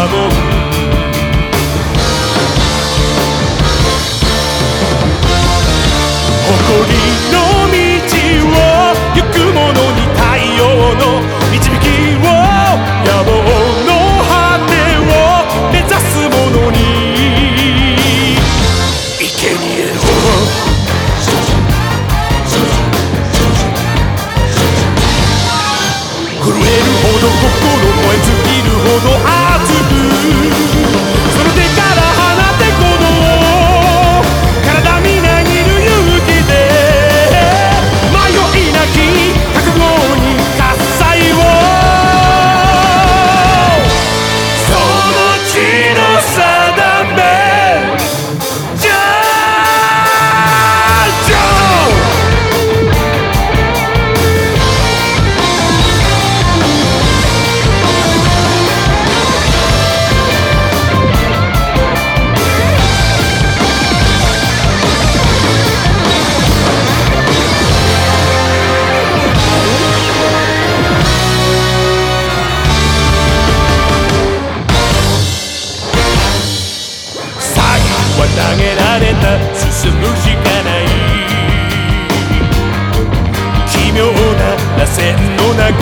誇りの進むしかない。奇妙な螺旋の中。